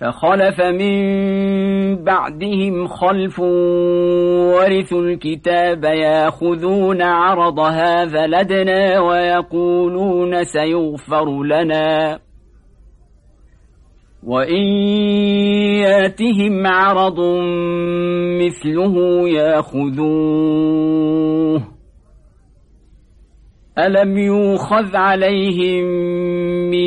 فخلف من بعدهم خلف ورثوا الكتاب ياخذون عرض هذا لدنا ويقولون سيغفر لنا. وإن ياتهم عرض مثله ياخذوه. ألم يوخذ عليهم